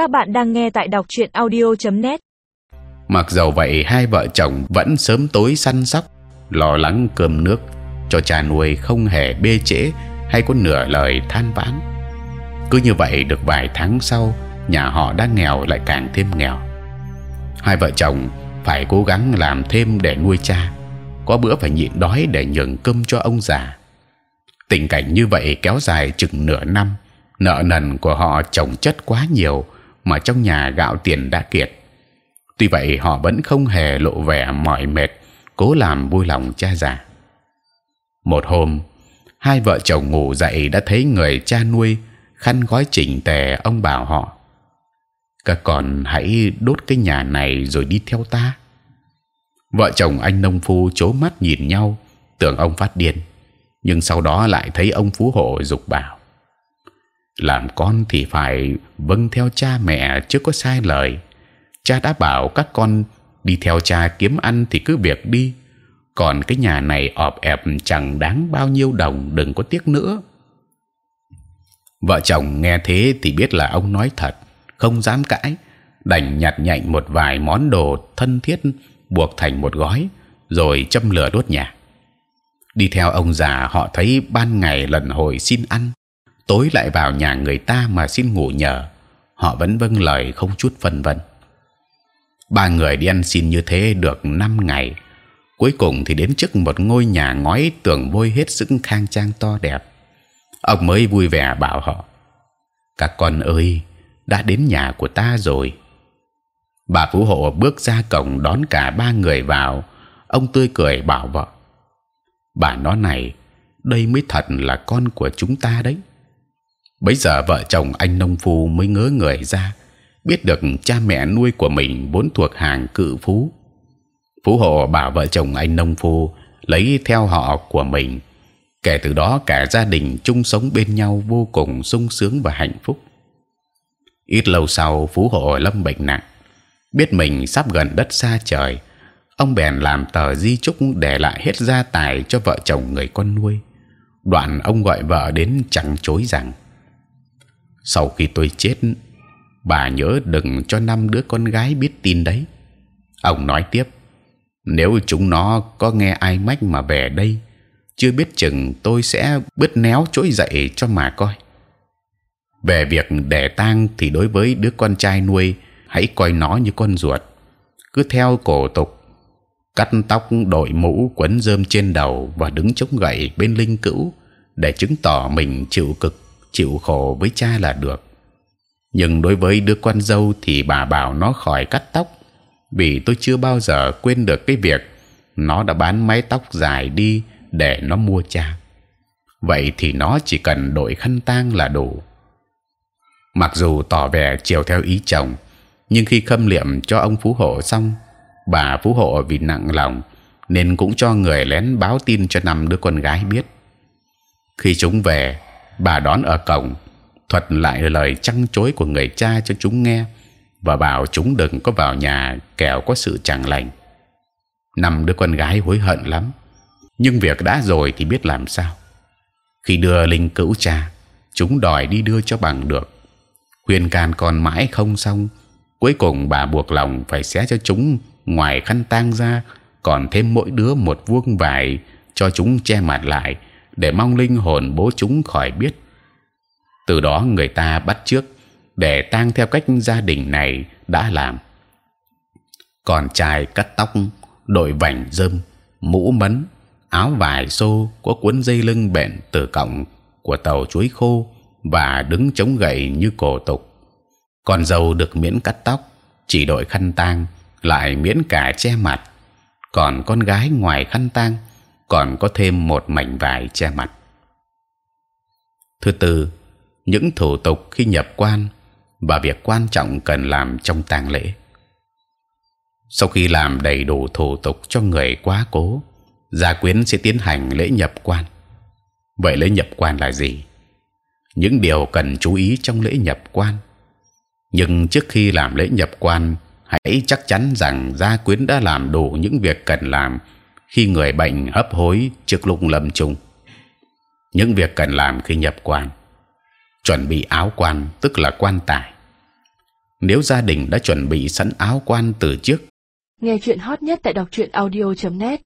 Các bạn đang nghe tại đọc truyện audio.net. Mặc dầu vậy, hai vợ chồng vẫn sớm tối săn sóc, lo lắng cơm nước cho cha nuôi không hề bê trễ hay có nửa lời than vãn. Cứ như vậy được vài tháng sau, nhà họ đang nghèo lại càng thêm nghèo. Hai vợ chồng phải cố gắng làm thêm để nuôi cha, có bữa phải nhịn đói để nhường cơm cho ông già. Tình cảnh như vậy kéo dài chừng nửa năm, nợ nần của họ chồng chất quá nhiều mà trong nhà gạo tiền đã kiệt. Tuy vậy họ vẫn không hề lộ vẻ mỏi mệt, cố làm vui lòng cha già. Một hôm, hai vợ chồng ngủ dậy đã thấy người cha nuôi khăn gói chỉnh tề. Ông bảo họ: các con hãy đốt cái nhà này rồi đi theo ta. Vợ chồng anh nông phu chố mắt nhìn nhau, tưởng ông phát điên, nhưng sau đó lại thấy ông phú hộ dục bảo: làm con thì phải vâng theo cha mẹ chứ có sai lời. Cha đã bảo các con đi theo cha kiếm ăn thì cứ việc đi. Còn cái nhà này ọp ẹp chẳng đáng bao nhiêu đồng, đừng có tiếc nữa. Vợ chồng nghe thế thì biết là ông nói thật, không dám cãi, đành nhặt nhạnh một vài món đồ thân thiết buộc thành một gói, rồi châm lửa đốt nhà. Đi theo ông già, họ thấy ban ngày lần hồi xin ăn, tối lại vào nhà người ta mà xin ngủ nhờ, họ vẫn vâng lời không chút phân vân. Ba người đi ăn xin như thế được năm ngày, cuối cùng thì đến trước một ngôi nhà ngói tường vôi hết sức khang trang to đẹp. Ông mới vui vẻ bảo họ: các con ơi, đã đến nhà của ta rồi. Bà phú hộ bước ra cổng đón cả ba người vào. Ông tươi cười bảo vợ: bà nó này, đây mới thật là con của chúng ta đấy bấy giờ vợ chồng anh nông phu mới ngớ người ra, biết được cha mẹ nuôi của mình vốn thuộc hàng cự phú. Phú hộ bảo vợ chồng anh nông phu lấy theo họ của mình. Kể từ đó cả gia đình chung sống bên nhau vô cùng sung sướng và hạnh phúc. Ít lâu sau, phú hộ lâm bệnh nặng, biết mình sắp gần đất xa trời, ông bèn làm tờ di chúc để lại hết gia tài cho vợ chồng người con nuôi. Đoạn ông gọi vợ đến chẳng chối rằng sau khi tôi chết, bà nhớ đừng cho năm đứa con gái biết tin đấy. Ông nói tiếp, nếu chúng nó có nghe ai mách mà về đây, chưa biết chừng tôi sẽ bứt néo trỗi dậy cho mà coi. Về việc đẻ tang thì đối với đứa con trai nuôi, hãy coi nó như con ruột. Cứ theo cổ tục, cắt tóc đội mũ quấn rơm trên đầu và đứng chống gậy bên linh cữu để chứng tỏ mình chịu cực chịu khổ với cha là được. Nhưng đối với đứa con dâu thì bà bảo nó khỏi cắt tóc, vì tôi chưa bao giờ quên được cái việc nó đã bán mái tóc dài đi để nó mua cha. Vậy thì nó chỉ cần đội khăn tang là đủ. Mặc dù tỏ vẻ chiều theo ý chồng, nhưng khi khâm liệm cho ông phú hộ xong, bà phú hộ vì nặng lòng nên cũng cho người lén báo tin cho năm đứa con gái biết. Khi chúng về, bà đón ở cổng, thuật lại lời trăng chối của người cha cho chúng nghe và bảo chúng đừng có vào nhà kẻo có sự chẳng lành. Năm đứa con gái hối hận lắm, nhưng việc đã rồi thì biết làm sao. Khi đưa linh cữu cha, chúng đòi đi đưa cho bằng được. Khuyên can con mãi không xong, cuối cùng bà buộc lòng phải xé cho chúng ngoài khăn tang ra, còn thêm mỗi đứa một vuông vải cho chúng che mặt lại để mong linh hồn bố chúng khỏi biết. Từ đó người ta bắt trước để tang theo cách gia đình này đã làm. Còn trai cắt tóc, đội vành dơm, mũ mấn, áo vải xô có cuốn dây lưng bện từ cọng của tàu chuối khô và đứng chống gậy như cổ tục. Còn dâu được miễn cắt tóc, chỉ đội khăn tang, lại miễn cả che mặt. Còn con gái ngoài khăn tang còn có thêm một mảnh vải che mặt. Thứ tư, những thủ tục khi nhập quan và việc quan trọng cần làm trong tang lễ. Sau khi làm đầy đủ thủ tục cho người quá cố, gia quyến sẽ tiến hành lễ nhập quan. Vậy lễ nhập quan là gì? Những điều cần chú ý trong lễ nhập quan. Nhưng trước khi làm lễ nhập quan, hãy chắc chắn rằng gia quyến đã làm đủ những việc cần làm khi người bệnh hấp hối trước lúc lâm chung. Những việc cần làm khi nhập quan: chuẩn bị áo quan tức là quan tài, nếu gia đình đã chuẩn bị sẵn áo quan từ trước Nghe chuyện hot nhất tại đọc truyện audio.net